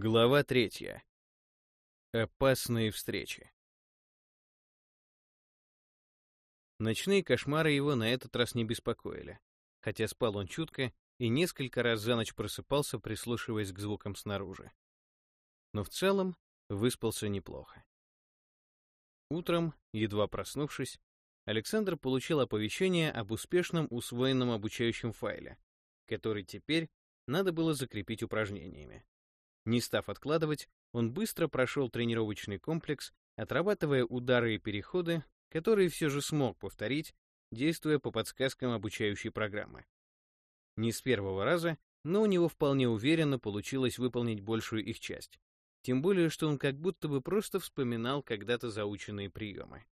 Глава третья. Опасные встречи. Ночные кошмары его на этот раз не беспокоили, хотя спал он чутко и несколько раз за ночь просыпался, прислушиваясь к звукам снаружи. Но в целом выспался неплохо. Утром, едва проснувшись, Александр получил оповещение об успешном усвоенном обучающем файле, который теперь надо было закрепить упражнениями. Не став откладывать, он быстро прошел тренировочный комплекс, отрабатывая удары и переходы, которые все же смог повторить, действуя по подсказкам обучающей программы. Не с первого раза, но у него вполне уверенно получилось выполнить большую их часть. Тем более, что он как будто бы просто вспоминал когда-то заученные приемы.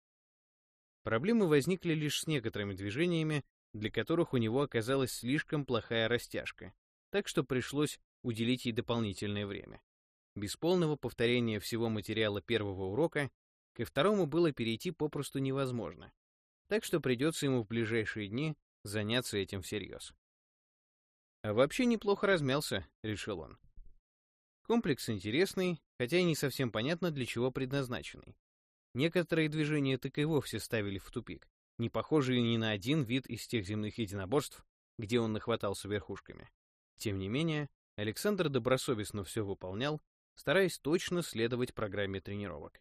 Проблемы возникли лишь с некоторыми движениями, для которых у него оказалась слишком плохая растяжка, так что пришлось уделить ей дополнительное время. Без полного повторения всего материала первого урока ко второму было перейти попросту невозможно, так что придется ему в ближайшие дни заняться этим всерьез. А вообще неплохо размялся, решил он. Комплекс интересный, хотя и не совсем понятно, для чего предназначенный. Некоторые движения так и вовсе ставили в тупик, не похожие ни на один вид из тех земных единоборств, где он нахватался верхушками. Тем не менее, Александр добросовестно все выполнял, стараясь точно следовать программе тренировок.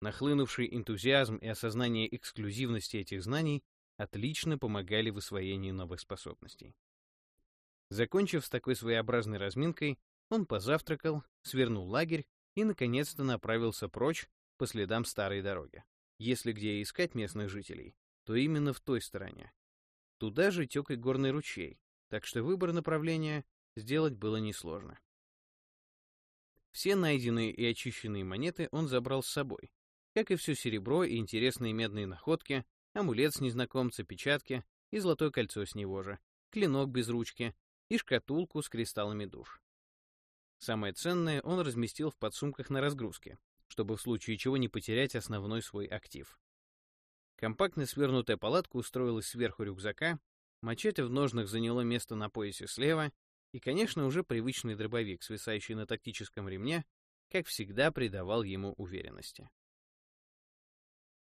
Нахлынувший энтузиазм и осознание эксклюзивности этих знаний отлично помогали в освоении новых способностей. Закончив с такой своеобразной разминкой, он позавтракал, свернул лагерь и, наконец-то, направился прочь по следам старой дороги. Если где искать местных жителей, то именно в той стороне. Туда же тек и горный ручей, так что выбор направления сделать было несложно. Все найденные и очищенные монеты он забрал с собой, как и все серебро и интересные медные находки, амулет с незнакомца, печатки и золотое кольцо с него же, клинок без ручки и шкатулку с кристаллами душ. Самое ценное он разместил в подсумках на разгрузке, чтобы в случае чего не потерять основной свой актив. Компактно свернутая палатка устроилась сверху рюкзака, мачете в ножнах заняло место на поясе слева, и, конечно, уже привычный дробовик, свисающий на тактическом ремне, как всегда придавал ему уверенности.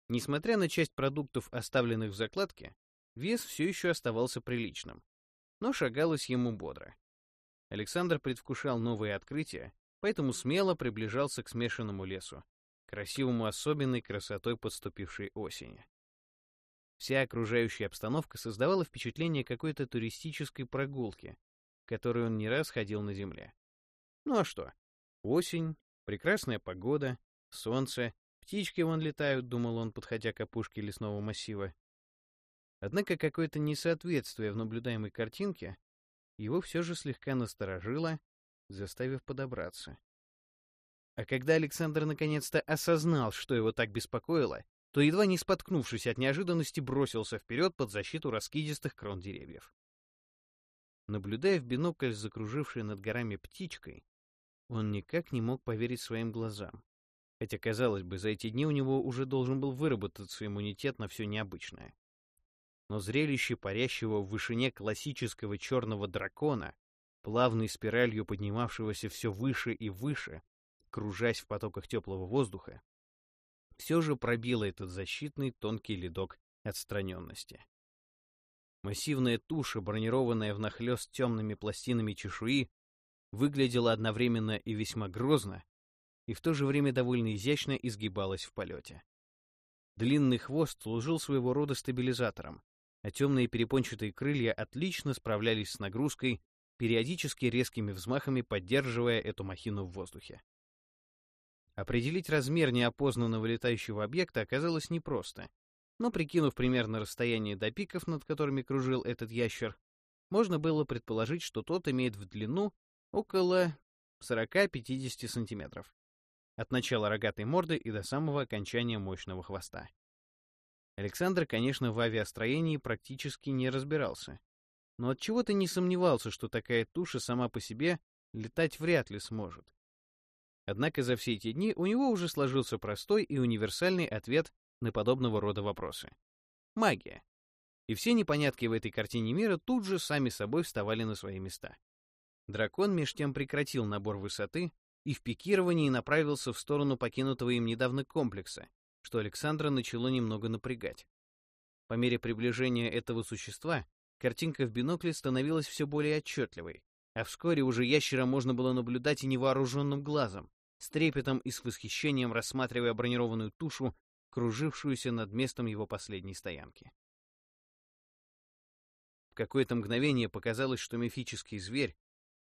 Несмотря на часть продуктов, оставленных в закладке, вес все еще оставался приличным, но шагалось ему бодро. Александр предвкушал новые открытия, поэтому смело приближался к смешанному лесу, красивому особенной красотой подступившей осени. Вся окружающая обстановка создавала впечатление какой-то туристической прогулки, которой он не раз ходил на земле. Ну а что? Осень, прекрасная погода, солнце, птички вон летают, думал он, подходя к опушке лесного массива. Однако какое-то несоответствие в наблюдаемой картинке его все же слегка насторожило, заставив подобраться. А когда Александр наконец-то осознал, что его так беспокоило, то, едва не споткнувшись от неожиданности, бросился вперед под защиту раскидистых крон деревьев. Наблюдая в бинокль закружившей над горами птичкой, он никак не мог поверить своим глазам. Хотя, казалось бы, за эти дни у него уже должен был выработаться иммунитет на все необычное. Но зрелище парящего в вышине классического черного дракона, плавной спиралью поднимавшегося все выше и выше, кружась в потоках теплого воздуха, все же пробило этот защитный тонкий ледок отстраненности. Массивная туша, бронированная внахлёст темными пластинами чешуи, выглядела одновременно и весьма грозно, и в то же время довольно изящно изгибалась в полете. Длинный хвост служил своего рода стабилизатором, а темные перепончатые крылья отлично справлялись с нагрузкой, периодически резкими взмахами поддерживая эту махину в воздухе. Определить размер неопознанного летающего объекта оказалось непросто, но, прикинув примерно расстояние до пиков, над которыми кружил этот ящер, можно было предположить, что тот имеет в длину около 40-50 сантиметров. От начала рогатой морды и до самого окончания мощного хвоста. Александр, конечно, в авиастроении практически не разбирался, но от чего то не сомневался, что такая туша сама по себе летать вряд ли сможет. Однако за все эти дни у него уже сложился простой и универсальный ответ на подобного рода вопросы. Магия. И все непонятки в этой картине мира тут же сами собой вставали на свои места. Дракон меж тем прекратил набор высоты, и в пикировании направился в сторону покинутого им недавно комплекса, что Александра начало немного напрягать. По мере приближения этого существа, картинка в бинокле становилась все более отчетливой, а вскоре уже ящера можно было наблюдать и невооруженным глазом, с трепетом и с восхищением рассматривая бронированную тушу, кружившуюся над местом его последней стоянки. В какое-то мгновение показалось, что мифический зверь,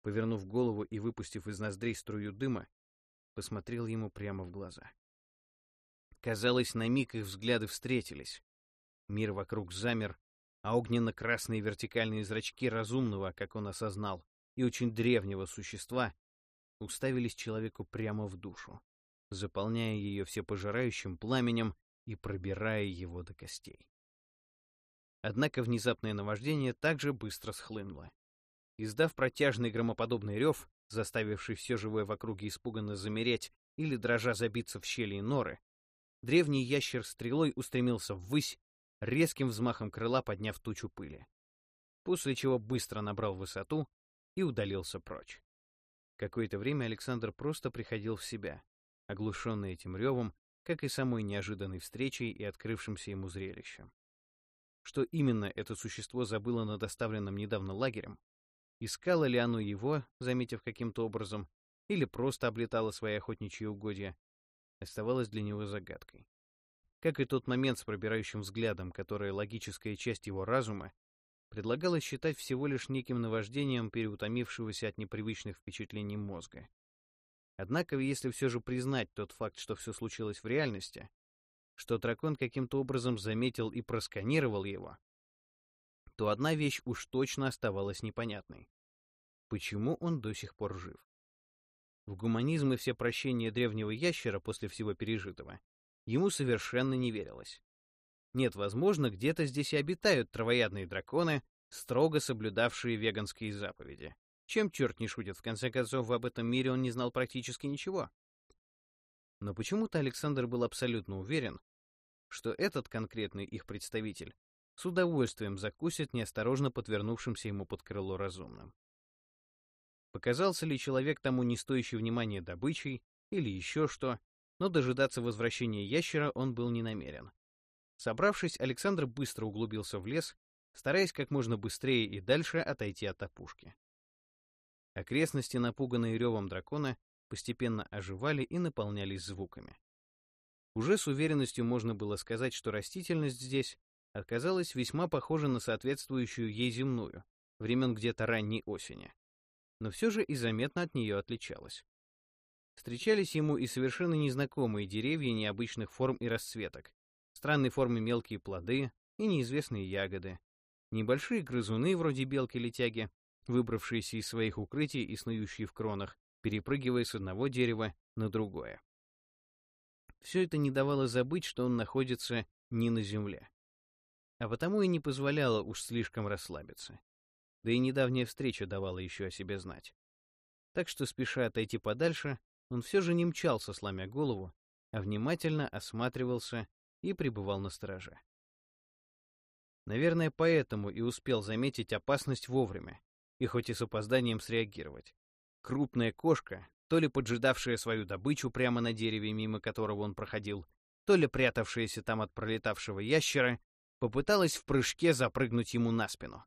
повернув голову и выпустив из ноздрей струю дыма, посмотрел ему прямо в глаза. Казалось, на миг их взгляды встретились. Мир вокруг замер, а огненно-красные вертикальные зрачки разумного, как он осознал, и очень древнего существа уставились человеку прямо в душу, заполняя ее всепожирающим пламенем и пробирая его до костей. Однако внезапное наваждение также быстро схлынуло. Издав протяжный громоподобный рев, заставивший все живое в округе испуганно замереть или дрожа забиться в щели и норы, древний ящер стрелой устремился ввысь, резким взмахом крыла подняв тучу пыли, после чего быстро набрал высоту и удалился прочь. Какое-то время Александр просто приходил в себя, оглушенный этим ревом, как и самой неожиданной встречей и открывшимся ему зрелищем. Что именно это существо забыло на доставленном недавно лагерем, искало ли оно его, заметив каким-то образом, или просто облетало свои охотничьи угодья, оставалось для него загадкой. Как и тот момент с пробирающим взглядом, которое логическая часть его разума предлагала считать всего лишь неким наваждением переутомившегося от непривычных впечатлений мозга. Однако, если все же признать тот факт, что все случилось в реальности, что дракон каким-то образом заметил и просканировал его, то одна вещь уж точно оставалась непонятной. Почему он до сих пор жив? В гуманизм и все прощения древнего ящера после всего пережитого ему совершенно не верилось. Нет, возможно, где-то здесь и обитают травоядные драконы, строго соблюдавшие веганские заповеди. Чем черт не шутит, в конце концов, об этом мире он не знал практически ничего. Но почему-то Александр был абсолютно уверен, что этот конкретный их представитель с удовольствием закусит неосторожно подвернувшимся ему под крыло разумным. Показался ли человек тому не стоящий внимания добычей или еще что, но дожидаться возвращения ящера он был не намерен. Собравшись, Александр быстро углубился в лес, стараясь как можно быстрее и дальше отойти от опушки. Окрестности, напуганные ревом дракона, постепенно оживали и наполнялись звуками. Уже с уверенностью можно было сказать, что растительность здесь оказалась весьма похожа на соответствующую ей земную, времен где-то ранней осени, но все же и заметно от нее отличалась. Встречались ему и совершенно незнакомые деревья необычных форм и расцветок, странной формы мелкие плоды и неизвестные ягоды, небольшие грызуны вроде белки-летяги, выбравшиеся из своих укрытий и снующие в кронах, перепрыгивая с одного дерева на другое. Все это не давало забыть, что он находится не на земле. А потому и не позволяло уж слишком расслабиться. Да и недавняя встреча давала еще о себе знать. Так что, спеша отойти подальше, он все же не мчался, сломя голову, а внимательно осматривался и пребывал на страже. Наверное, поэтому и успел заметить опасность вовремя, и хоть и с опозданием среагировать. Крупная кошка, то ли поджидавшая свою добычу прямо на дереве, мимо которого он проходил, то ли прятавшаяся там от пролетавшего ящера, попыталась в прыжке запрыгнуть ему на спину.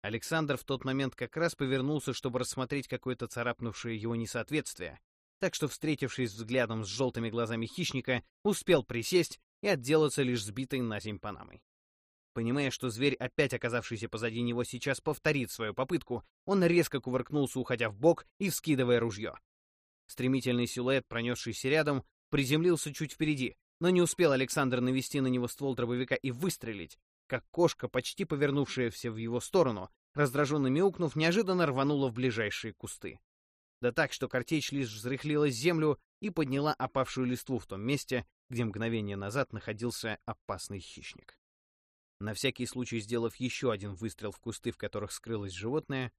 Александр в тот момент как раз повернулся, чтобы рассмотреть какое-то царапнувшее его несоответствие, так что, встретившись взглядом с желтыми глазами хищника, успел присесть и отделаться лишь сбитой на земь панамой. Понимая, что зверь, опять оказавшийся позади него, сейчас повторит свою попытку, он резко кувыркнулся, уходя в бок и вскидывая ружье. Стремительный силуэт, пронесшийся рядом, приземлился чуть впереди, но не успел Александр навести на него ствол дробовика и выстрелить, как кошка, почти повернувшаяся в его сторону, раздраженно мяукнув, неожиданно рванула в ближайшие кусты. Да так, что картечь лишь взрыхлила землю и подняла опавшую листву в том месте, где мгновение назад находился опасный хищник. На всякий случай сделав еще один выстрел в кусты, в которых скрылось животное,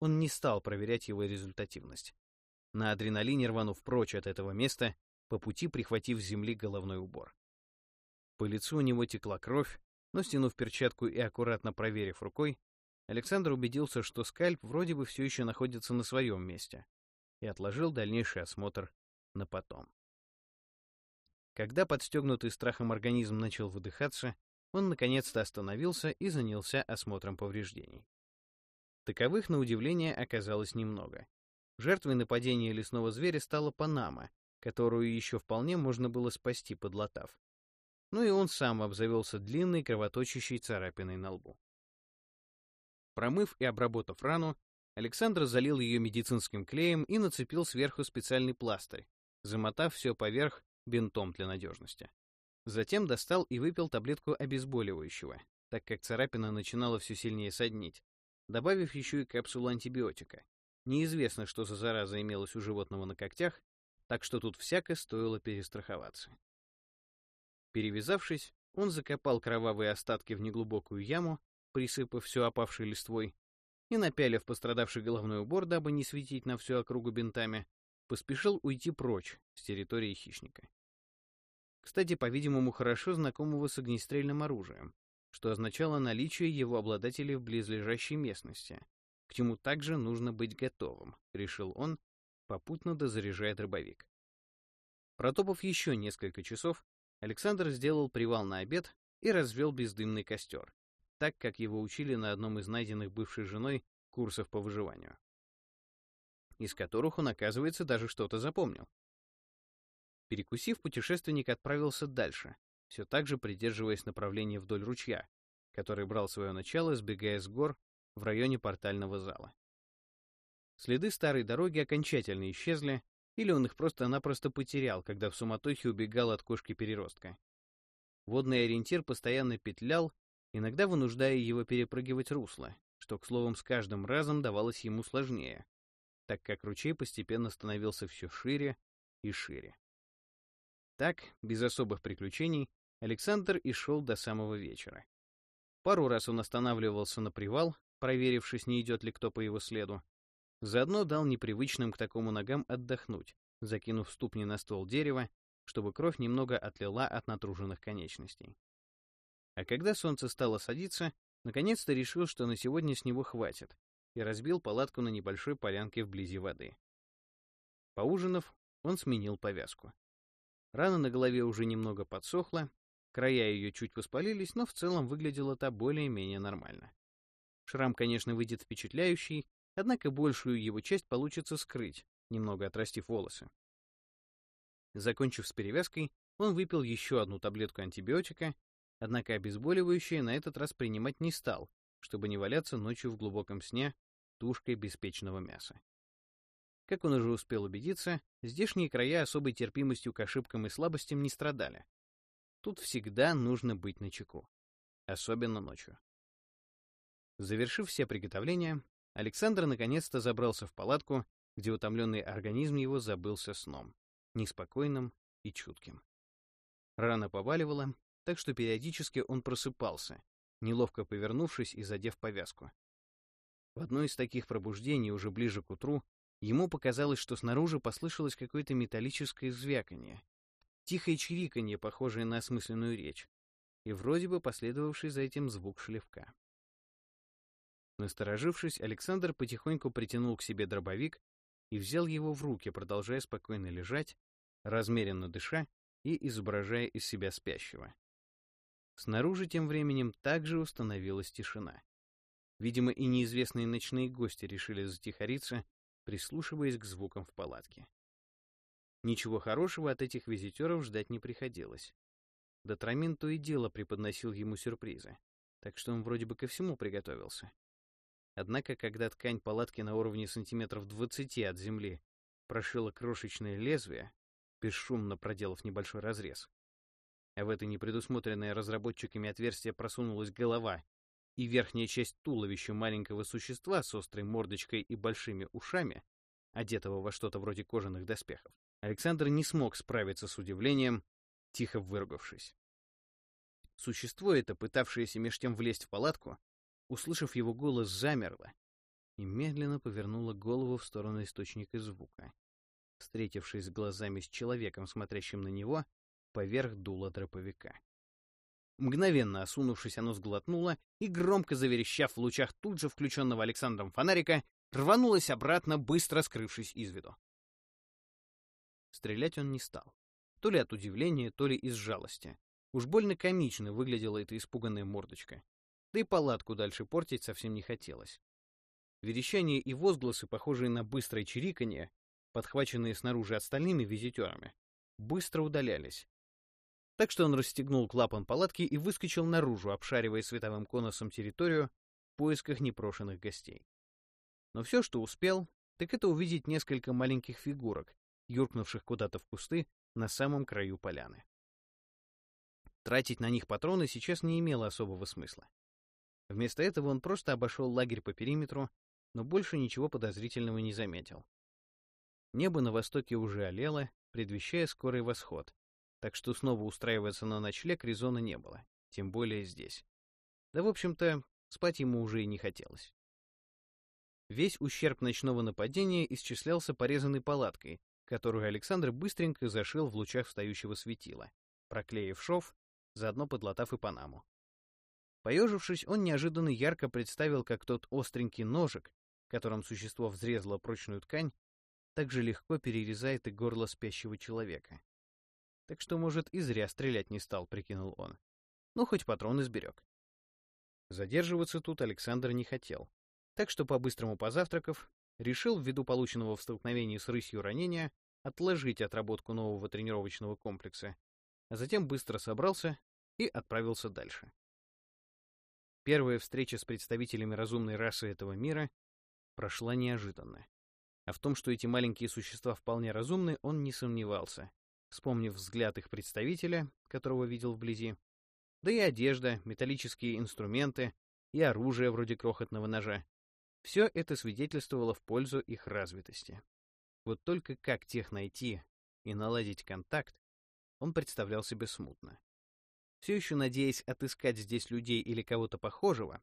он не стал проверять его результативность. На адреналине рванув прочь от этого места, по пути прихватив с земли головной убор. По лицу у него текла кровь, но, стянув перчатку и аккуратно проверив рукой, Александр убедился, что скальп вроде бы все еще находится на своем месте. и отложил дальнейший осмотр на потом. Когда подстегнутый страхом организм начал выдыхаться, он наконец-то остановился и занялся осмотром повреждений. Таковых, на удивление, оказалось немного. Жертвой нападения лесного зверя стала Панама, которую еще вполне можно было спасти, подлатав. Ну и он сам обзавелся длинной кровоточащей царапиной на лбу. Промыв и обработав рану, Александр залил ее медицинским клеем и нацепил сверху специальный пластырь, замотав все поверх бинтом для надежности. Затем достал и выпил таблетку обезболивающего, так как царапина начинала все сильнее соднить, добавив еще и капсулу антибиотика. Неизвестно, что за зараза имелась у животного на когтях, так что тут всяко стоило перестраховаться. Перевязавшись, он закопал кровавые остатки в неглубокую яму, присыпав все опавшей листвой, и, напялив пострадавший головной убор, дабы не светить на всю округу бинтами, поспешил уйти прочь с территории хищника. Кстати, по-видимому, хорошо знакомого с огнестрельным оружием, что означало наличие его обладателей в близлежащей местности. К чему также нужно быть готовым, решил он, попутно дозаряжая дробовик. Протопав еще несколько часов, Александр сделал привал на обед и развел бездымный костер, так как его учили на одном из найденных бывшей женой курсов по выживанию, из которых он, оказывается, даже что-то запомнил. Перекусив, путешественник отправился дальше, все так же придерживаясь направления вдоль ручья, который брал свое начало, сбегая с гор в районе портального зала. Следы старой дороги окончательно исчезли, или он их просто-напросто потерял, когда в суматохе убегал от кошки-переростка. Водный ориентир постоянно петлял, иногда вынуждая его перепрыгивать русло, что, к слову, с каждым разом давалось ему сложнее, так как ручей постепенно становился все шире и шире. Так, без особых приключений, Александр и шел до самого вечера. Пару раз он останавливался на привал, проверившись, не идет ли кто по его следу, Заодно дал непривычным к такому ногам отдохнуть, закинув ступни на ствол дерева, чтобы кровь немного отлила от натруженных конечностей. А когда солнце стало садиться, наконец-то решил, что на сегодня с него хватит, и разбил палатку на небольшой полянке вблизи воды. Поужинав, он сменил повязку. Рана на голове уже немного подсохла, края ее чуть воспалились, но в целом выглядела та более-менее нормально. Шрам, конечно, выйдет впечатляющий, Однако большую его часть получится скрыть, немного отрастив волосы. Закончив с перевязкой, он выпил еще одну таблетку антибиотика, однако обезболивающее на этот раз принимать не стал, чтобы не валяться ночью в глубоком сне тушкой беспечного мяса. Как он уже успел убедиться, здешние края особой терпимостью к ошибкам и слабостям не страдали. Тут всегда нужно быть начеку, особенно ночью. Завершив все приготовления, Александр наконец-то забрался в палатку, где утомленный организм его забылся сном, неспокойным и чутким. Рано поваливало, так что периодически он просыпался, неловко повернувшись и задев повязку. В одно из таких пробуждений, уже ближе к утру, ему показалось, что снаружи послышалось какое-то металлическое звяканье, тихое чириканье, похожее на осмысленную речь, и вроде бы последовавший за этим звук шлевка. Насторожившись, Александр потихоньку притянул к себе дробовик и взял его в руки, продолжая спокойно лежать, размеренно дыша и изображая из себя спящего. Снаружи тем временем также установилась тишина. Видимо, и неизвестные ночные гости решили затихариться, прислушиваясь к звукам в палатке. Ничего хорошего от этих визитеров ждать не приходилось. Дотрамин то и дело преподносил ему сюрпризы, так что он вроде бы ко всему приготовился. Однако, когда ткань палатки на уровне сантиметров 20 от земли прошила крошечное лезвие, бесшумно проделав небольшой разрез, а в это непредусмотренное разработчиками отверстие просунулась голова и верхняя часть туловища маленького существа с острой мордочкой и большими ушами, одетого во что-то вроде кожаных доспехов, Александр не смог справиться с удивлением, тихо выругавшись. Существо это, пытавшееся меж тем влезть в палатку, услышав его голос, замерла и медленно повернула голову в сторону источника звука, встретившись глазами с человеком, смотрящим на него, поверх дула дроповика. Мгновенно осунувшись, оно сглотнуло и, громко заверещав в лучах тут же включенного Александром фонарика, рванулось обратно, быстро скрывшись из виду. стрелять он не стал. То ли от удивления, то ли из жалости. Уж больно комично выглядела эта испуганная мордочка. Да и палатку дальше портить совсем не хотелось. Верещание и возгласы, похожие на быстрое чириканье, подхваченные снаружи остальными визитерами, быстро удалялись. Так что он расстегнул клапан палатки и выскочил наружу, обшаривая световым конусом территорию в поисках непрошенных гостей. Но все, что успел, так это увидеть несколько маленьких фигурок, юркнувших куда-то в кусты на самом краю поляны. Тратить на них патроны сейчас не имело особого смысла. Вместо этого он просто обошел лагерь по периметру, но больше ничего подозрительного не заметил. Небо на востоке уже олело, предвещая скорый восход, так что снова устраиваться на ночлег резона не было, тем более здесь. Да, в общем-то, спать ему уже и не хотелось. Весь ущерб ночного нападения исчислялся порезанной палаткой, которую Александр быстренько зашил в лучах встающего светила, проклеив шов, заодно подлатав и панаму. Поежившись, он неожиданно ярко представил, как тот остренький ножик, которым существо взрезало прочную ткань, так же легко перерезает и горло спящего человека. Так что, может, и зря стрелять не стал, прикинул он. Ну, хоть патрон изберег. Задерживаться тут Александр не хотел. Так что, по-быстрому позавтракав, решил, ввиду полученного в столкновении с рысью ранения, отложить отработку нового тренировочного комплекса, а затем быстро собрался и отправился дальше. Первая встреча с представителями разумной расы этого мира прошла неожиданно. А в том, что эти маленькие существа вполне разумны, он не сомневался, вспомнив взгляд их представителя, которого видел вблизи, да и одежда, металлические инструменты и оружие вроде крохотного ножа. Все это свидетельствовало в пользу их развитости. Вот только как тех найти и наладить контакт, он представлял себе смутно. Все еще надеясь отыскать здесь людей или кого-то похожего,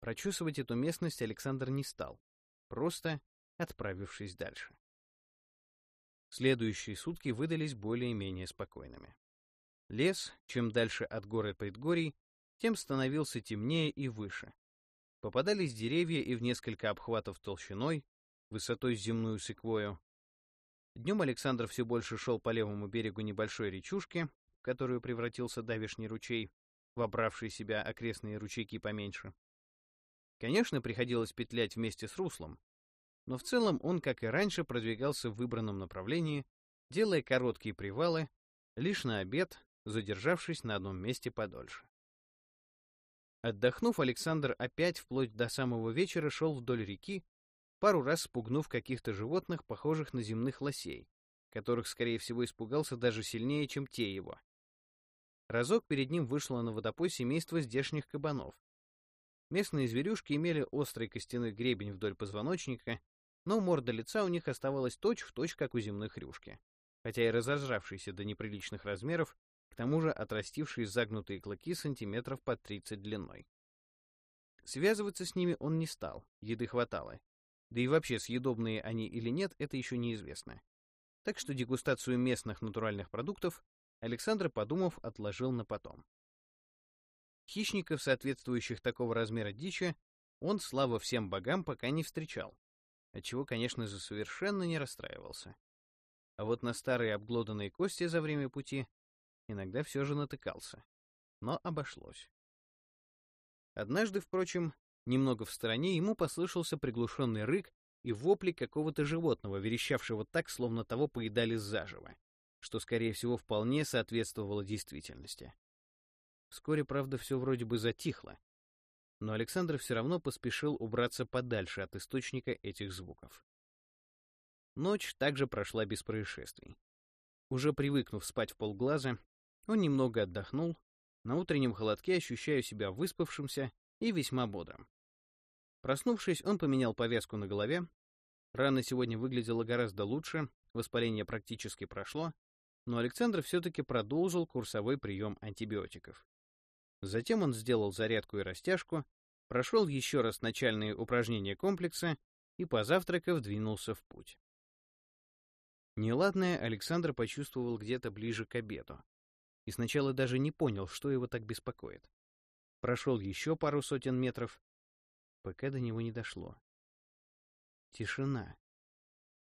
прочесывать эту местность Александр не стал, просто отправившись дальше. Следующие сутки выдались более-менее спокойными. Лес, чем дальше от горы предгорий, тем становился темнее и выше. Попадались деревья и в несколько обхватов толщиной, высотой земную секвою. Днем Александр все больше шел по левому берегу небольшой речушки, в которую превратился давишний ручей, вобравший в себя окрестные ручейки поменьше. Конечно, приходилось петлять вместе с руслом, но в целом он, как и раньше, продвигался в выбранном направлении, делая короткие привалы, лишь на обед, задержавшись на одном месте подольше. Отдохнув, Александр опять вплоть до самого вечера шел вдоль реки, пару раз спугнув каких-то животных, похожих на земных лосей, которых, скорее всего, испугался даже сильнее, чем те его. Разок перед ним вышло на водопой семейство здешних кабанов. Местные зверюшки имели острый костяной гребень вдоль позвоночника но морда лица у них оставалась точь-в-точь, точь, как у земных рюшки, хотя и разожравшиеся до неприличных размеров, к тому же отрастившие загнутые клыки сантиметров по 30 длиной. Связываться с ними он не стал, еды хватало. Да и вообще, съедобные они или нет, это еще неизвестно. Так что дегустацию местных натуральных продуктов Александр, подумав, отложил на потом. Хищников, соответствующих такого размера дичи, он, слава всем богам, пока не встречал отчего, конечно же, совершенно не расстраивался. А вот на старые обглоданные кости за время пути иногда все же натыкался. Но обошлось. Однажды, впрочем, немного в стороне ему послышался приглушенный рык и вопли какого-то животного, верещавшего так, словно того поедали заживо, что, скорее всего, вполне соответствовало действительности. Вскоре, правда, все вроде бы затихло, но Александр все равно поспешил убраться подальше от источника этих звуков. Ночь также прошла без происшествий. Уже привыкнув спать в полглаза, он немного отдохнул, на утреннем холодке ощущая себя выспавшимся и весьма бодрым. Проснувшись, он поменял повязку на голове. Рана сегодня выглядела гораздо лучше, воспаление практически прошло, но Александр все-таки продолжил курсовой прием антибиотиков. Затем он сделал зарядку и растяжку, прошел еще раз начальные упражнения комплекса и, позавтракав, двинулся в путь. Неладное Александр почувствовал где-то ближе к обеду. И сначала даже не понял, что его так беспокоит. Прошел еще пару сотен метров, пока до него не дошло. Тишина.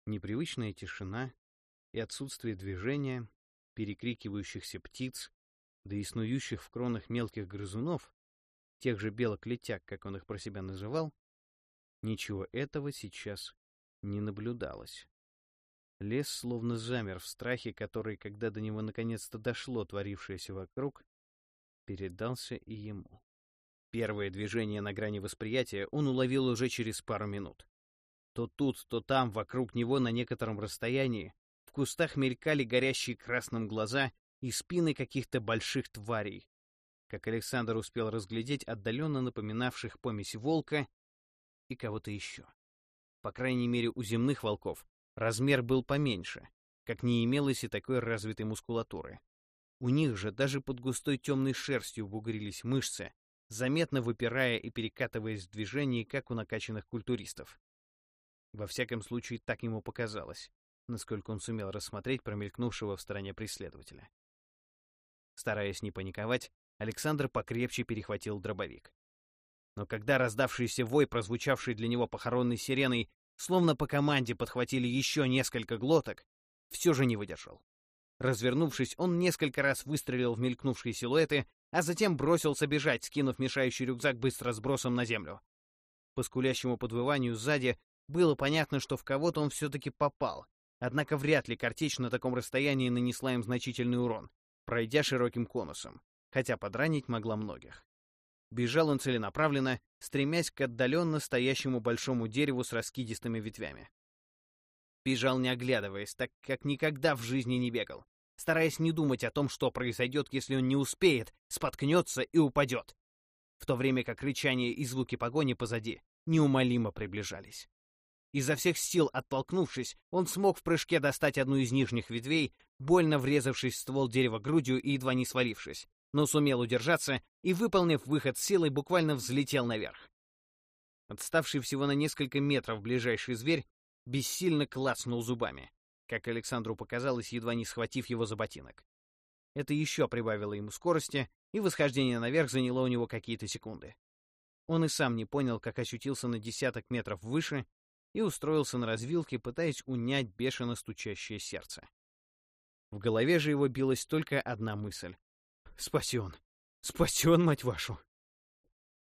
Непривычная тишина, и отсутствие движения, перекрикивающихся птиц, да и снующих в кронах мелких грызунов, тех же белок-летяг, как он их про себя называл, ничего этого сейчас не наблюдалось. Лес словно замер в страхе, который, когда до него наконец-то дошло творившееся вокруг, передался и ему. Первое движение на грани восприятия он уловил уже через пару минут. То тут, то там, вокруг него на некотором расстоянии, в кустах мелькали горящие красным глаза и спины каких-то больших тварей, как Александр успел разглядеть отдаленно напоминавших помесь волка и кого-то еще. По крайней мере, у земных волков размер был поменьше, как не имелось и такой развитой мускулатуры. У них же даже под густой темной шерстью бугрились мышцы, заметно выпирая и перекатываясь в движении, как у накачанных культуристов. Во всяком случае, так ему показалось, насколько он сумел рассмотреть промелькнувшего в стороне преследователя. Стараясь не паниковать, Александр покрепче перехватил дробовик. Но когда раздавшийся вой, прозвучавший для него похоронной сиреной, словно по команде подхватили еще несколько глоток, все же не выдержал. Развернувшись, он несколько раз выстрелил в мелькнувшие силуэты, а затем бросился бежать, скинув мешающий рюкзак быстро сбросом на землю. По скулящему подвыванию сзади было понятно, что в кого-то он все-таки попал, однако вряд ли картечь на таком расстоянии нанесла им значительный урон, пройдя широким конусом, хотя подранить могла многих. Бежал он целенаправленно, стремясь к отдаленно стоящему большому дереву с раскидистыми ветвями. Бежал не оглядываясь, так как никогда в жизни не бегал, стараясь не думать о том, что произойдет, если он не успеет, споткнется и упадет, в то время как рычание и звуки погони позади неумолимо приближались. Изо всех сил оттолкнувшись, он смог в прыжке достать одну из нижних ветвей, больно врезавшись в ствол дерева грудью и едва не свалившись, но сумел удержаться и, выполнив выход силой, буквально взлетел наверх. Отставший всего на несколько метров ближайший зверь бессильно клацнул зубами, как Александру показалось, едва не схватив его за ботинок. Это еще прибавило ему скорости, и восхождение наверх заняло у него какие-то секунды. Он и сам не понял, как очутился на десяток метров выше и устроился на развилке, пытаясь унять бешено стучащее сердце. В голове же его билась только одна мысль Спасен. Спасен, мать вашу!»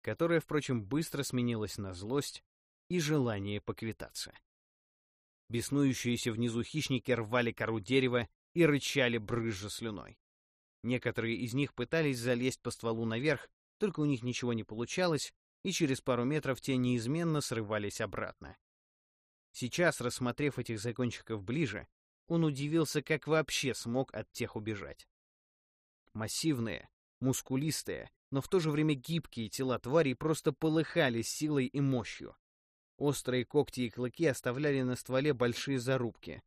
Которая, впрочем, быстро сменилась на злость и желание поквитаться. Беснующиеся внизу хищники рвали кору дерева и рычали, брызжа слюной. Некоторые из них пытались залезть по стволу наверх, только у них ничего не получалось, и через пару метров те неизменно срывались обратно. Сейчас, рассмотрев этих закончиков ближе, он удивился, как вообще смог от тех убежать. Массивные, мускулистые, но в то же время гибкие тела тварей просто полыхали силой и мощью. Острые когти и клыки оставляли на стволе большие зарубки,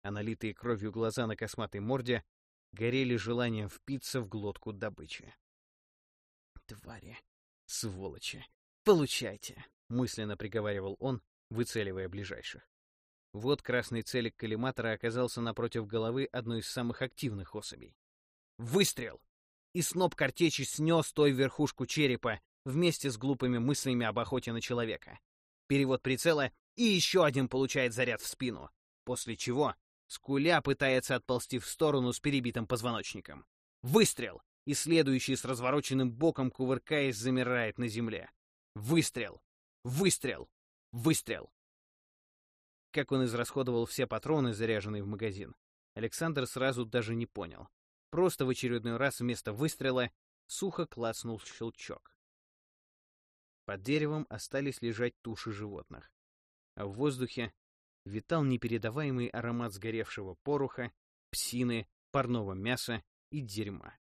а налитые кровью глаза на косматой морде горели желанием впиться в глотку добычи. «Твари! Сволочи! Получайте!» — мысленно приговаривал он, выцеливая ближайших. Вот красный целик коллиматора оказался напротив головы одной из самых активных особей. Выстрел! И сноп картечи снес той верхушку черепа вместе с глупыми мыслями об охоте на человека. Перевод прицела, и еще один получает заряд в спину. После чего скуля пытается отползти в сторону с перебитым позвоночником. Выстрел! И следующий с развороченным боком, кувыркаясь, замирает на земле. Выстрел! Выстрел! Выстрел! Как он израсходовал все патроны, заряженные в магазин, Александр сразу даже не понял. Просто в очередной раз вместо выстрела сухо клацнул щелчок. Под деревом остались лежать туши животных. А в воздухе витал непередаваемый аромат сгоревшего пороха, псины, парного мяса и дерьма.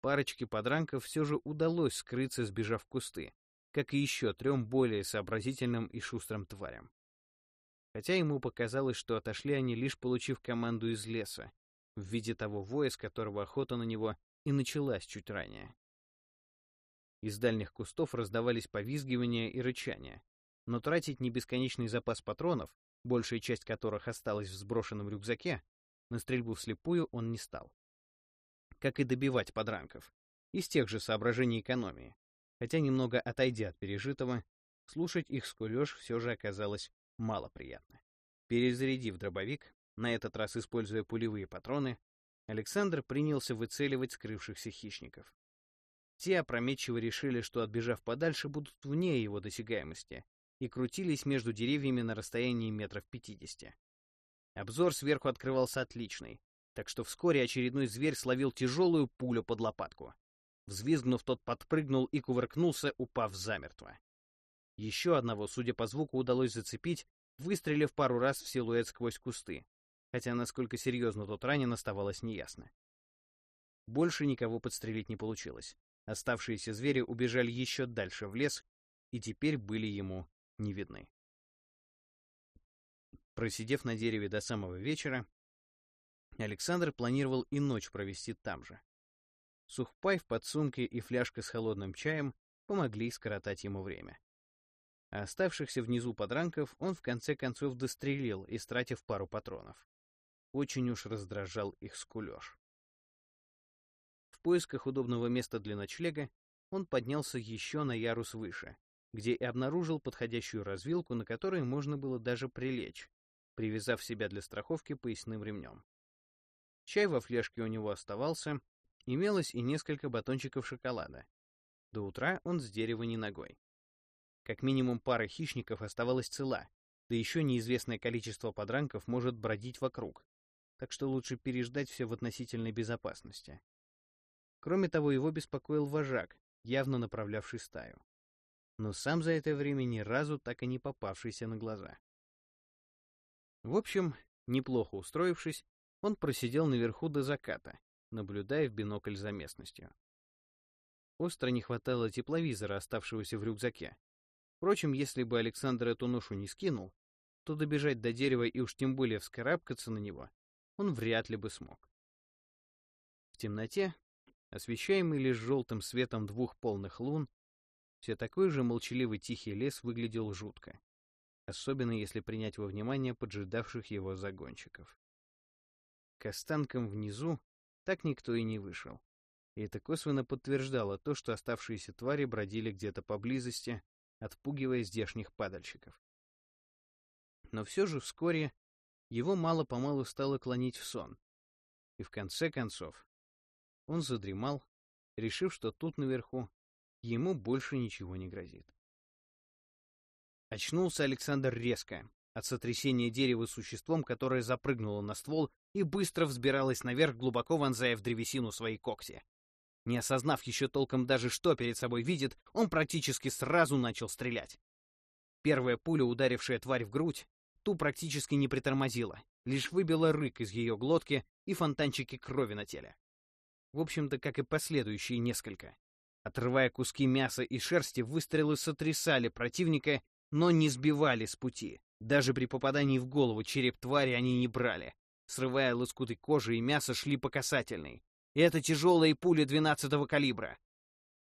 Парочке подранков все же удалось скрыться, сбежав в кусты, как и еще трем более сообразительным и шустрым тварям. Хотя ему показалось, что отошли они, лишь получив команду из леса, в виде того воя, с которого охота на него и началась чуть ранее. Из дальних кустов раздавались повизгивания и рычания, но тратить небесконечный запас патронов, большая часть которых осталась в сброшенном рюкзаке, на стрельбу вслепую он не стал. Как и добивать подранков, из тех же соображений экономии, хотя немного отойдя от пережитого, слушать их скулёж все же оказалось мало приятно. Перезарядив дробовик, на этот раз используя пулевые патроны, Александр принялся выцеливать скрывшихся хищников. Те опрометчиво решили, что, отбежав подальше, будут вне его досягаемости, и крутились между деревьями на расстоянии метров пятидесяти. Обзор сверху открывался отличный, так что вскоре очередной зверь словил тяжелую пулю под лопатку. Взвизгнув, тот подпрыгнул и кувыркнулся, упав замертво. Еще одного, судя по звуку, удалось зацепить, выстрелив пару раз в силуэт сквозь кусты, хотя насколько серьезно тот ранен, оставалось неясно. Больше никого подстрелить не получилось. Оставшиеся звери убежали еще дальше в лес и теперь были ему не видны. Просидев на дереве до самого вечера, Александр планировал и ночь провести там же. Сухпай в подсумке и фляжка с холодным чаем помогли скоротать ему время. А оставшихся внизу подранков он в конце концов дострелил, истратив пару патронов. Очень уж раздражал их скулеж. В поисках удобного места для ночлега он поднялся еще на ярус выше, где и обнаружил подходящую развилку, на которой можно было даже прилечь, привязав себя для страховки поясным ремнем. Чай во фляжке у него оставался, имелось и несколько батончиков шоколада. До утра он с дерева не ногой. Как минимум пара хищников оставалась цела, да еще неизвестное количество подранков может бродить вокруг, так что лучше переждать все в относительной безопасности. Кроме того, его беспокоил вожак, явно направлявший стаю. Но сам за это время ни разу так и не попавшийся на глаза. В общем, неплохо устроившись, он просидел наверху до заката, наблюдая в бинокль за местностью. Остро не хватало тепловизора, оставшегося в рюкзаке. Впрочем, если бы Александр эту ношу не скинул, то добежать до дерева и уж тем более вскарабкаться на него он вряд ли бы смог. В темноте, освещаемый лишь желтым светом двух полных лун, все такой же молчаливый тихий лес выглядел жутко, особенно если принять во внимание поджидавших его загонщиков. К останкам внизу так никто и не вышел. И это косвенно подтверждало то, что оставшиеся твари бродили где-то поблизости, отпугивая здешних падальщиков. Но все же вскоре его мало-помалу стало клонить в сон. И в конце концов он задремал, решив, что тут наверху ему больше ничего не грозит. Очнулся Александр резко, от сотрясения дерева существом, которое запрыгнуло на ствол и быстро взбиралось наверх, глубоко вонзая в древесину свои когти. Не осознав еще толком даже, что перед собой видит, он практически сразу начал стрелять. Первая пуля, ударившая тварь в грудь, ту практически не притормозила, лишь выбила рык из ее глотки и фонтанчики крови на теле. В общем-то, как и последующие несколько. Отрывая куски мяса и шерсти, выстрелы сотрясали противника, но не сбивали с пути. Даже при попадании в голову череп твари они не брали. Срывая лоскуты кожи и мяса, шли по касательной. Это тяжелые пули 12-го калибра.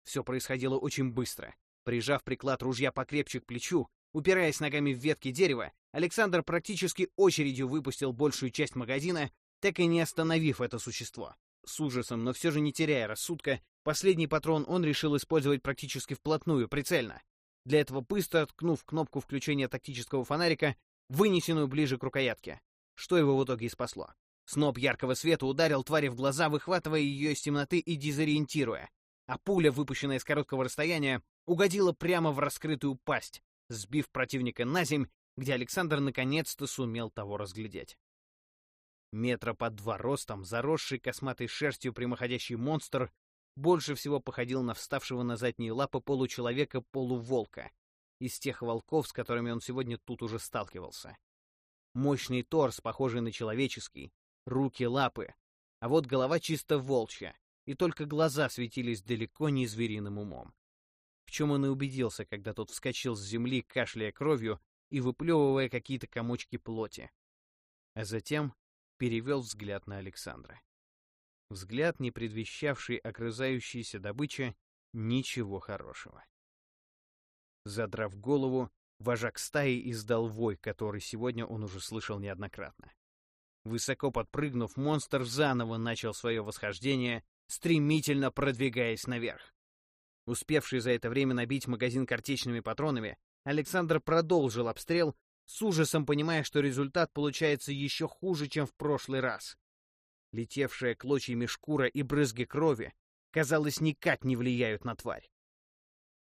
Все происходило очень быстро. Прижав приклад ружья покрепче к плечу, упираясь ногами в ветки дерева, Александр практически очередью выпустил большую часть магазина, так и не остановив это существо. С ужасом, но все же не теряя рассудка, последний патрон он решил использовать практически вплотную, прицельно. Для этого быстро ткнув кнопку включения тактического фонарика, вынесенную ближе к рукоятке, что его в итоге и спасло. Сноп яркого света ударил твари в глаза, выхватывая ее из темноты и дезориентируя, а пуля, выпущенная с короткого расстояния, угодила прямо в раскрытую пасть, сбив противника на земь, где Александр наконец-то сумел того разглядеть. Метра под два ростом, заросший косматой шерстью прямоходящий монстр больше всего походил на вставшего на задние лапы получеловека-полуволка, из тех волков, с которыми он сегодня тут уже сталкивался. Мощный торс, похожий на человеческий, руки, лапы, а вот голова чисто волчья, и только глаза светились далеко не звериным умом. В чем он и убедился, когда тот вскочил с земли, кашляя кровью и выплевывая какие-то комочки плоти. А затем перевел взгляд на Александра. Взгляд, не предвещавший огрызающейся добычи ничего хорошего. Задрав голову, вожак стаи издал вой, который сегодня он уже слышал неоднократно. Высоко подпрыгнув, монстр заново начал свое восхождение, стремительно продвигаясь наверх. Успевший за это время набить магазин картечными патронами, Александр продолжил обстрел, с ужасом понимая, что результат получается еще хуже, чем в прошлый раз. Летевшая клочьями шкура и брызги крови, казалось, никак не влияют на тварь.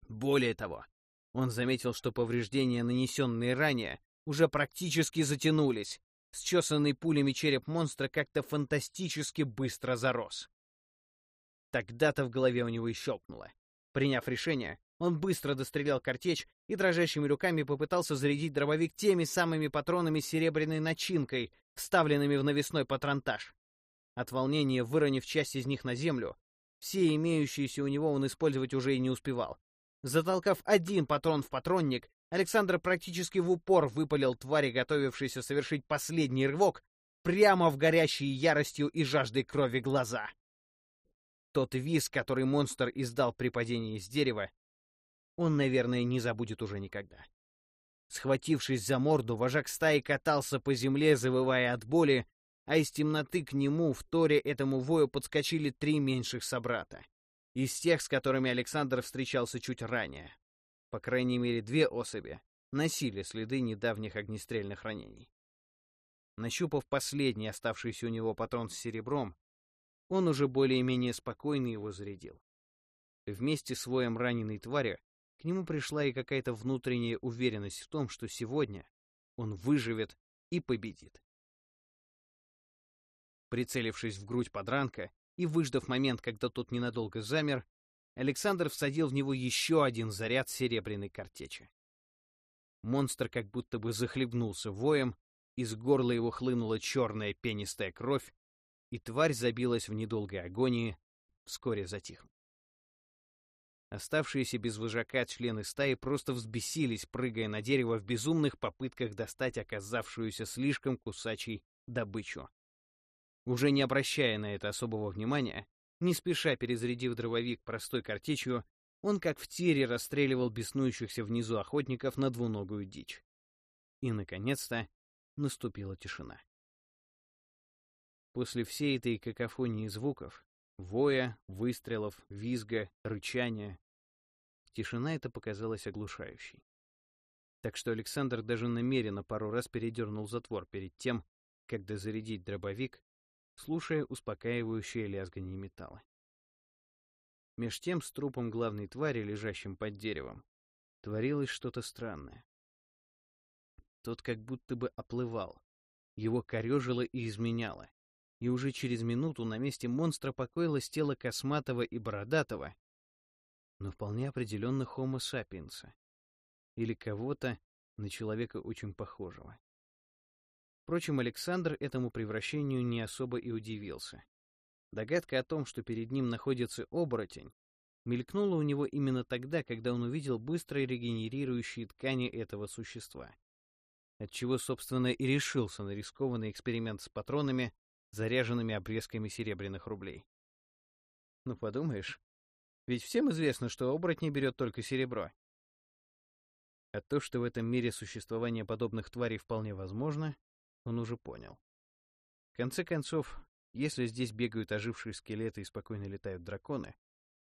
Более того, он заметил, что повреждения, нанесенные ранее, уже практически затянулись. Счесанный пулями череп монстра как-то фантастически быстро зарос. Тогда-то в голове у него и щелкнуло. Приняв решение, он быстро дострелял картечь и дрожащими руками попытался зарядить дробовик теми самыми патронами с серебряной начинкой, вставленными в навесной патронтаж. От волнения, выронив часть из них на землю, все имеющиеся у него он использовать уже и не успевал. Затолкав один патрон в патронник, Александр практически в упор выпалил твари, готовившейся совершить последний рывок, прямо в горящие яростью и жаждой крови глаза. Тот виз, который монстр издал при падении с дерева, он, наверное, не забудет уже никогда. Схватившись за морду, вожак стаи катался по земле, завывая от боли, а из темноты к нему в торе этому вою подскочили три меньших собрата. Из тех, с которыми Александр встречался чуть ранее. По крайней мере, две особи носили следы недавних огнестрельных ранений. Нащупав последний оставшийся у него патрон с серебром, он уже более-менее спокойно его зарядил. Вместе с воем раненой твари к нему пришла и какая-то внутренняя уверенность в том, что сегодня он выживет и победит. Прицелившись в грудь подранка и выждав момент, когда тот ненадолго замер, Александр всадил в него еще один заряд серебряной картечи. Монстр как будто бы захлебнулся воем, из горла его хлынула черная пенистая кровь, и тварь забилась в недолгой агонии, вскоре затихнув. Оставшиеся без вожака члены стаи просто взбесились, прыгая на дерево в безумных попытках достать оказавшуюся слишком кусачей добычу. Уже не обращая на это особого внимания, не спеша перезарядив дробовик простой картечью, он как в тире расстреливал беснующихся внизу охотников на двуногую дичь. И, наконец-то, наступила тишина. После всей этой какофонии звуков, воя, выстрелов, визга, рычания, тишина эта показалась оглушающей. Так что Александр даже намеренно пару раз передернул затвор перед тем, когда зарядить дробовик слушая успокаивающее лязганье металла. Меж тем с трупом главной твари, лежащим под деревом, творилось что-то странное. Тот как будто бы оплывал, его корежило и изменяло, и уже через минуту на месте монстра покоилось тело косматого и бородатого, но вполне определенно хомо сапиенса, или кого-то на человека очень похожего. Впрочем, Александр этому превращению не особо и удивился. Догадка о том, что перед ним находится оборотень, мелькнула у него именно тогда, когда он увидел быстро регенерирующие ткани этого существа. Отчего, собственно, и решился на рискованный эксперимент с патронами, заряженными обрезками серебряных рублей. Ну, подумаешь, ведь всем известно, что оборотни берет только серебро. А то, что в этом мире существование подобных тварей вполне возможно, он уже понял. В конце концов, если здесь бегают ожившие скелеты и спокойно летают драконы,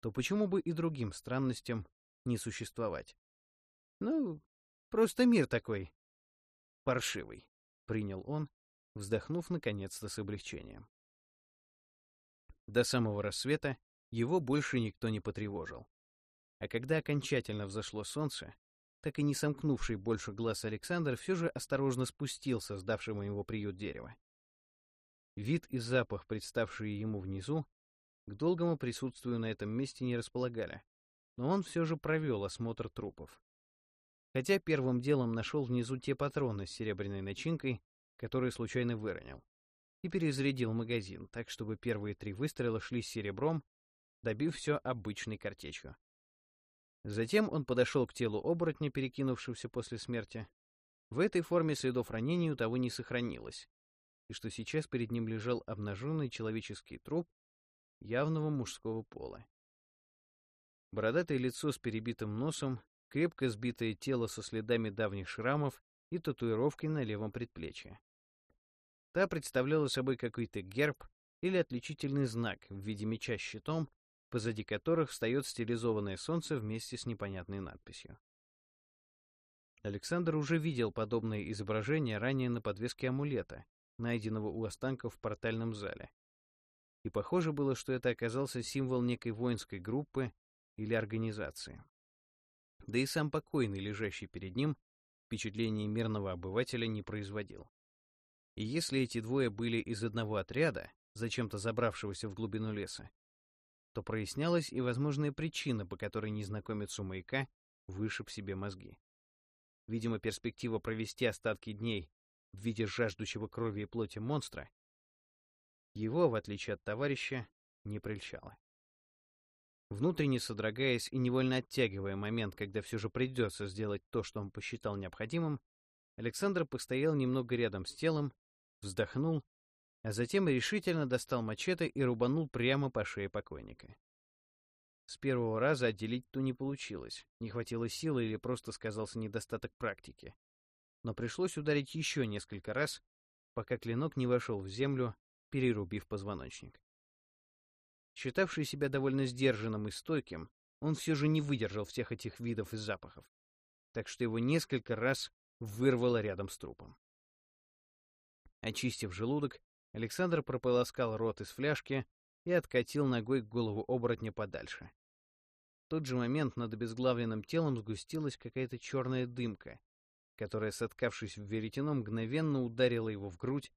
то почему бы и другим странностям не существовать? Ну, просто мир такой паршивый, принял он, вздохнув наконец-то с облегчением. До самого рассвета его больше никто не потревожил. А когда окончательно взошло солнце, так и не сомкнувший больше глаз Александр все же осторожно спустился с его приют дерева. Вид и запах, представшие ему внизу, к долгому присутствию на этом месте не располагали, но он все же провел осмотр трупов. Хотя первым делом нашел внизу те патроны с серебряной начинкой, которые случайно выронил, и перезарядил магазин, так чтобы первые три выстрела шли серебром, добив все обычной картечью. Затем он подошел к телу оборотня, перекинувшегося после смерти. В этой форме следов ранений у того не сохранилось, и что сейчас перед ним лежал обнаженный человеческий труп явного мужского пола. Бородатое лицо с перебитым носом, крепко сбитое тело со следами давних шрамов и татуировкой на левом предплечье. Та представляла собой какой-то герб или отличительный знак в виде меча с щитом, позади которых встает стилизованное солнце вместе с непонятной надписью. Александр уже видел подобные изображения ранее на подвеске амулета, найденного у останков в портальном зале. И похоже было, что это оказался символ некой воинской группы или организации. Да и сам покойный, лежащий перед ним, впечатление мирного обывателя не производил. И если эти двое были из одного отряда, зачем-то забравшегося в глубину леса, то прояснялась и возможная причина, по которой незнакомец у маяка вышиб себе мозги. Видимо, перспектива провести остатки дней в виде жаждущего крови и плоти монстра его, в отличие от товарища, не прельщала. Внутренне содрогаясь и невольно оттягивая момент, когда все же придется сделать то, что он посчитал необходимым, Александр постоял немного рядом с телом, вздохнул, а затем решительно достал мачете и рубанул прямо по шее покойника. С первого раза отделить ту не получилось, не хватило силы или просто сказался недостаток практики. Но пришлось ударить еще несколько раз, пока клинок не вошел в землю, перерубив позвоночник. Считавший себя довольно сдержанным и стойким, он все же не выдержал всех этих видов и запахов, так что его несколько раз вырвало рядом с трупом. Очистив желудок, Александр прополоскал рот из фляжки и откатил ногой голову оборотня подальше. В тот же момент над обезглавленным телом сгустилась какая-то черная дымка, которая, соткавшись в веретено, мгновенно ударила его в грудь,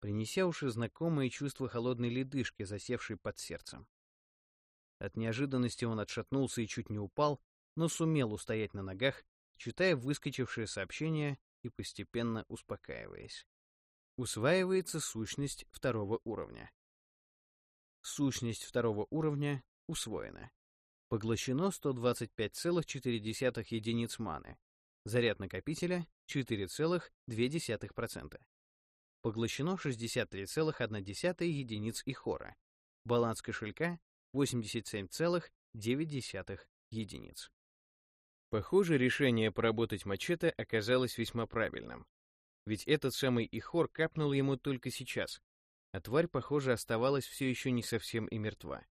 принеся уши знакомые чувства холодной ледышки, засевшей под сердцем. От неожиданности он отшатнулся и чуть не упал, но сумел устоять на ногах, читая выскочившее сообщение и постепенно успокаиваясь. Усваивается сущность второго уровня. Сущность второго уровня усвоена. Поглощено 125,4 единиц маны. Заряд накопителя 4,2%. Поглощено 63,1 единиц ихора. Баланс кошелька 87,9 единиц. Похоже, решение поработать мачете оказалось весьма правильным. Ведь этот самый ихор капнул ему только сейчас, а тварь, похоже, оставалась все еще не совсем и мертва.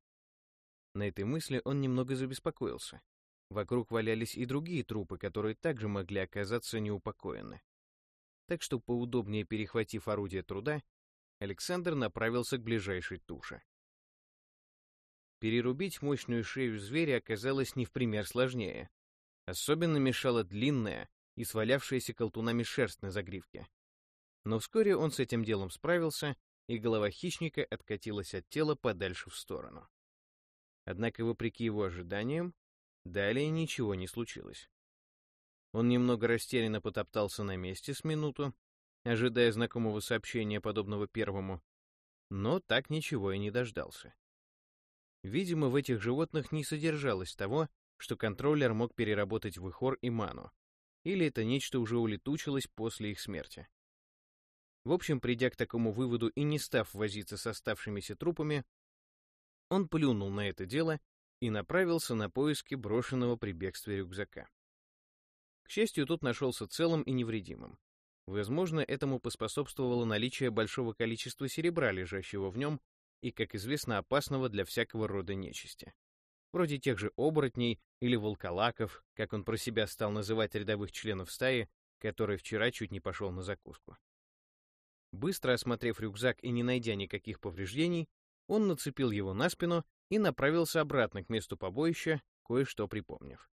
На этой мысли он немного забеспокоился. Вокруг валялись и другие трупы, которые также могли оказаться неупокоены. Так что, поудобнее перехватив орудие труда, Александр направился к ближайшей туше. Перерубить мощную шею зверя оказалось не в пример сложнее. Особенно мешала длинная и свалявшаяся колтунами шерсть на загривке. Но вскоре он с этим делом справился, и голова хищника откатилась от тела подальше в сторону. Однако, вопреки его ожиданиям, далее ничего не случилось. Он немного растерянно потоптался на месте с минуту, ожидая знакомого сообщения, подобного первому, но так ничего и не дождался. Видимо, в этих животных не содержалось того, что контроллер мог переработать в ихор и ману, или это нечто уже улетучилось после их смерти. В общем, придя к такому выводу и не став возиться с оставшимися трупами, он плюнул на это дело и направился на поиски брошенного при бегстве рюкзака. К счастью, тот нашелся целым и невредимым. Возможно, этому поспособствовало наличие большого количества серебра, лежащего в нем, и, как известно, опасного для всякого рода нечисти. Вроде тех же оборотней или волколаков, как он про себя стал называть рядовых членов стаи, который вчера чуть не пошел на закуску. Быстро осмотрев рюкзак и не найдя никаких повреждений, он нацепил его на спину и направился обратно к месту побоища, кое-что припомнив.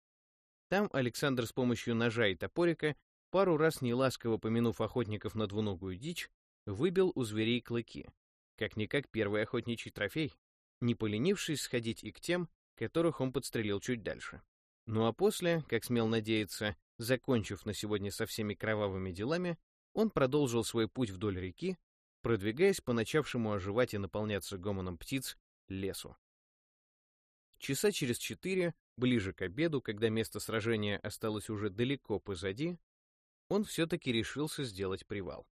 Там Александр с помощью ножа и топорика, пару раз неласково помянув охотников на двуногую дичь, выбил у зверей клыки. Как-никак первый охотничий трофей, не поленившись сходить и к тем, которых он подстрелил чуть дальше. Ну а после, как смел надеяться, закончив на сегодня со всеми кровавыми делами, он продолжил свой путь вдоль реки, продвигаясь по начавшему оживать и наполняться гомоном птиц лесу. Часа через четыре, ближе к обеду, когда место сражения осталось уже далеко позади, он все-таки решился сделать привал.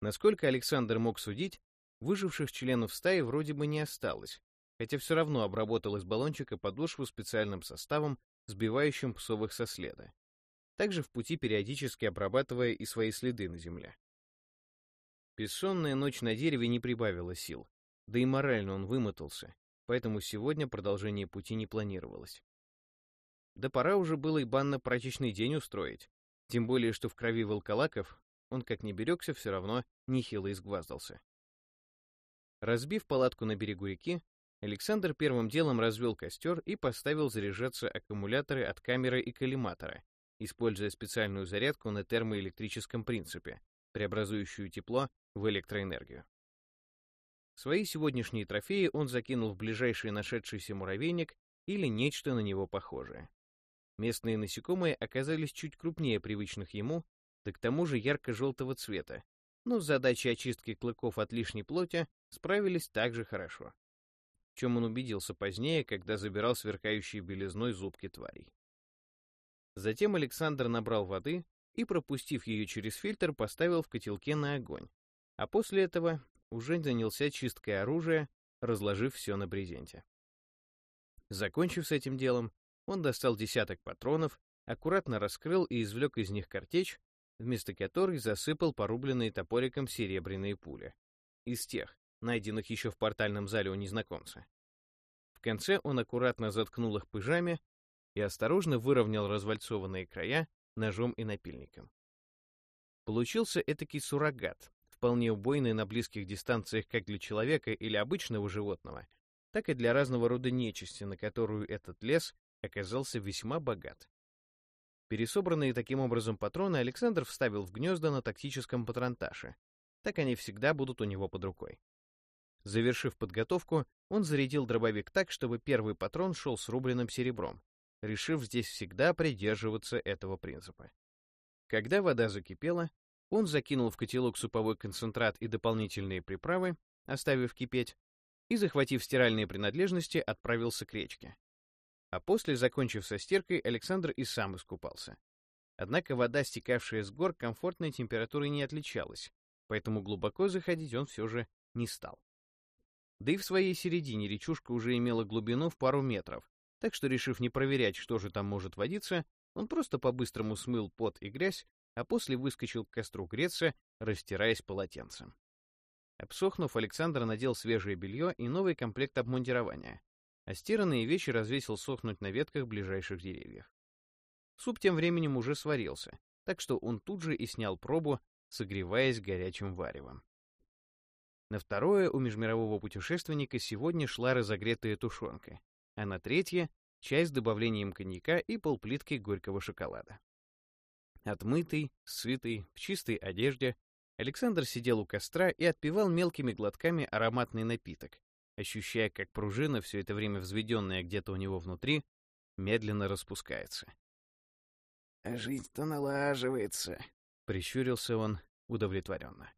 Насколько Александр мог судить, выживших членов стаи вроде бы не осталось, хотя все равно обработал из баллончика подошву специальным составом, сбивающим псовых со следа. Также в пути периодически обрабатывая и свои следы на земле. Бессонная ночь на дереве не прибавила сил, да и морально он вымотался, поэтому сегодня продолжение пути не планировалось. Да пора уже было и банно-прачечный день устроить, Тем более, что в крови волколаков он, как не берегся, все равно нехило изгваздался. Разбив палатку на берегу реки, Александр первым делом развел костер и поставил заряжаться аккумуляторы от камеры и коллиматора, используя специальную зарядку на термоэлектрическом принципе, преобразующую тепло в электроэнергию. Свои сегодняшние трофеи он закинул в ближайший нашедшийся муравейник или нечто на него похожее. Местные насекомые оказались чуть крупнее привычных ему, да к тому же ярко-желтого цвета, но с задачей очистки клыков от лишней плоти справились также хорошо. Чем он убедился позднее, когда забирал сверкающие белизной зубки тварей. Затем Александр набрал воды и, пропустив ее через фильтр, поставил в котелке на огонь, а после этого уже занялся чисткой оружия, разложив все на брезенте. Закончив с этим делом, он достал десяток патронов, аккуратно раскрыл и извлек из них картечь, вместо которой засыпал порубленные топориком серебряные пули. Из тех, найденных еще в портальном зале у незнакомца. В конце он аккуратно заткнул их пыжами и осторожно выровнял развальцованные края ножом и напильником. Получился этакий суррогат, вполне убойный на близких дистанциях как для человека или обычного животного, так и для разного рода нечисти, на которую этот лес оказался весьма богат. Пересобранные таким образом патроны Александр вставил в гнезда на тактическом патронташе. Так они всегда будут у него под рукой. Завершив подготовку, он зарядил дробовик так, чтобы первый патрон шел с рубленным серебром, решив здесь всегда придерживаться этого принципа. Когда вода закипела, он закинул в котелок суповой концентрат и дополнительные приправы, оставив кипеть, и, захватив стиральные принадлежности, отправился к речке. А после, закончив со стиркой, Александр и сам искупался. Однако вода, стекавшая с гор, комфортной температурой не отличалась, поэтому глубоко заходить он все же не стал. Да и в своей середине речушка уже имела глубину в пару метров, так что, решив не проверять, что же там может водиться, он просто по-быстрому смыл пот и грязь, а после выскочил к костру греться, растираясь полотенцем. Обсохнув, Александр надел свежее белье и новый комплект обмундирования, а стиранные вещи развесил сохнуть на ветках ближайших деревьев. Суп тем временем уже сварился, так что он тут же и снял пробу, согреваясь горячим варевом. На второе у межмирового путешественника сегодня шла разогретая тушенка, а на третье — чай с добавлением коньяка и полплитки горького шоколада. Отмытый, сытый, в чистой одежде, Александр сидел у костра и отпивал мелкими глотками ароматный напиток, ощущая, как пружина, все это время взведенная где-то у него внутри, медленно распускается. «А жизнь-то налаживается», — прищурился он удовлетворенно.